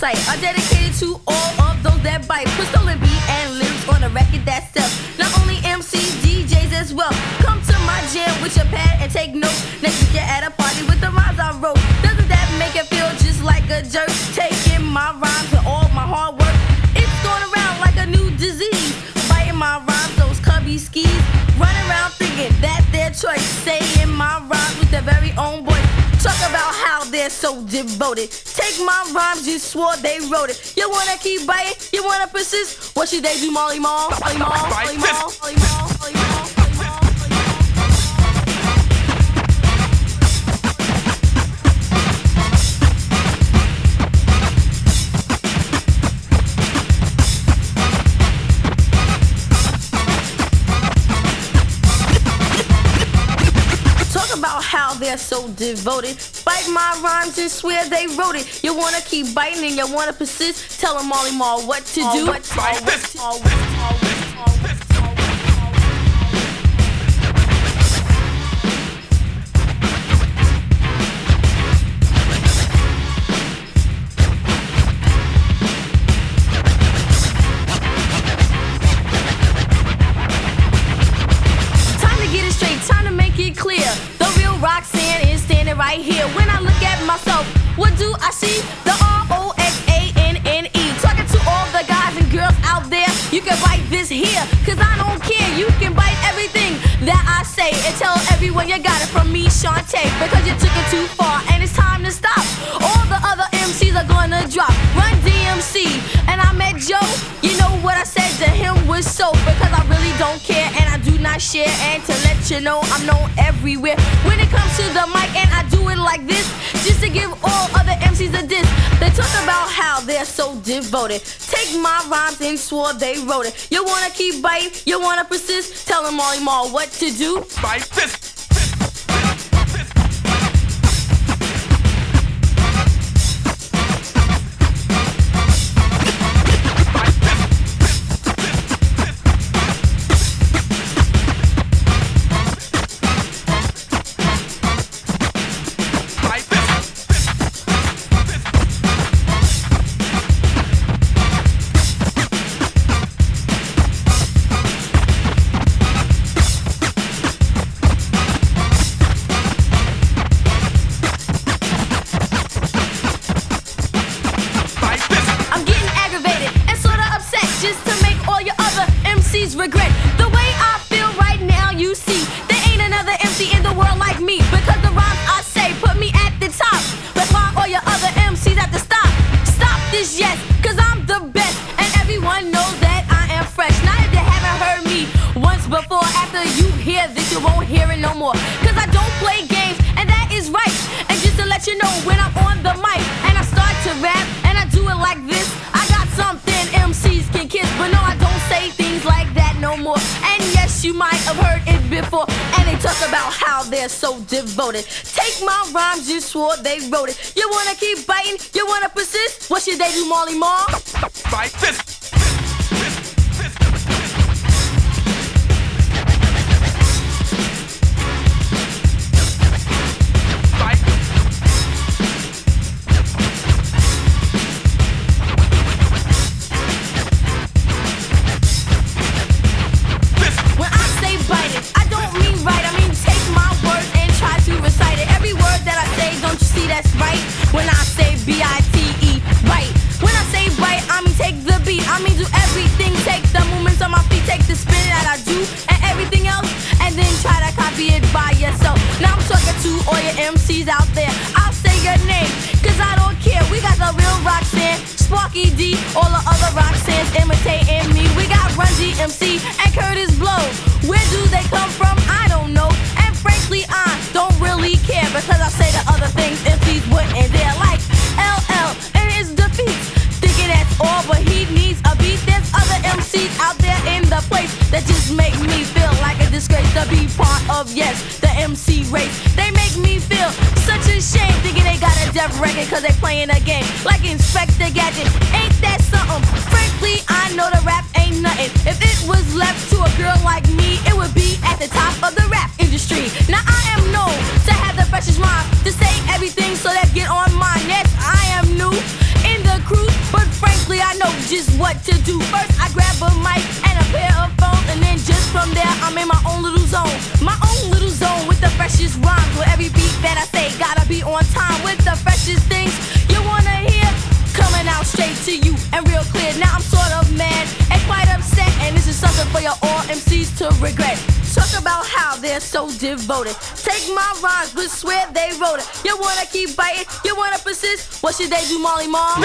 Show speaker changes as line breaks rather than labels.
sight are dedicated to all of those that bite. Put stolen beat and lyrics on a record that sells. Not only MCs, DJs as well. Come to my jam with your pad and take notes. Next week you're at a party with the rhymes I wrote. Doesn't that make it feel just like a jerk? Taking my rhymes and all my hard work. It's going around like a new disease. Biting my rhymes, those cubby skis. Running around thinking that their choice. Saying my rhymes with their very own they're so devoted. Take my rhymes, you swore they wrote it. You wanna keep biting? You wanna persist? What should they do, Marley Marl? Marley Marl, Marley Marl, Marley Marl, Marley Marl. Talk about how they're so devoted. Bite my rhymes and swear they wrote it. You wanna keep biting and you wanna persist. Tell them Marley Marl what to do. What what what everyone you got it from me, Shanté. Because you took it too far and it's time to stop. All the other MCs are gonna drop. Run DMC. And I met Joe. You know what I said to him was so because I really don't care and I do not share. And to let you know, I'm known everywhere. When it comes to the mic, and I do it like this, just to give all other MCs a diss. They talk about how they're so devoted. Take my rhymes and swore they wrote it. You wanna keep biting, you wanna persist. Tell them Marley Marl what to do.
Bite this.
MCs regret the way I feel right now. You see, there ain't another MC in the world like me because the rhymes I say put me at the top. That's why all your other MCs have to stop. Stop this, yes, cause I'm the best and everyone knows that I am fresh. Now if you haven't heard me once before, after you hear this, you won't hear it no more. Cause I don't play games and that is right. And just to let you know, when I'm on the mic and I start to rap and I do it like this, I got something might have heard it before. And they talk about how they're so devoted. Take my rhymes, you swore they wrote it. You wanna keep biting, you wanna persist? What should they do, Marley Marl?
Bite this.
D, all the other rock Roxannes imitating me. We got Run DMC and Kurtis Blow. Where do they come from? I don't know. And frankly, I don't really care because I say the other things MCs wouldn't dare. Like LL and his defeats. Thinking that's all, but he needs a beat. There's other MCs out there in the place that just make me feel like a disgrace to be part of, yes, the MC race. They make me feel such a shame thinking they got a deaf record cause they playing a game like Inspector Gadget. To do. First, I grab a mic and a pair of phones, and then just from there, I'm in my own little zone. My own little zone with the freshest rhymes. With every beat that I say, gotta be on time with the freshest things you wanna hear. Coming out straight to you and real clear. Now I'm sort of mad and quite upset, and this is something for your all MCs to regret. Talk about how they're so devoted. Take my rhymes, but swear they wrote it. You wanna keep biting, you wanna persist. What should they do, Marley Marl?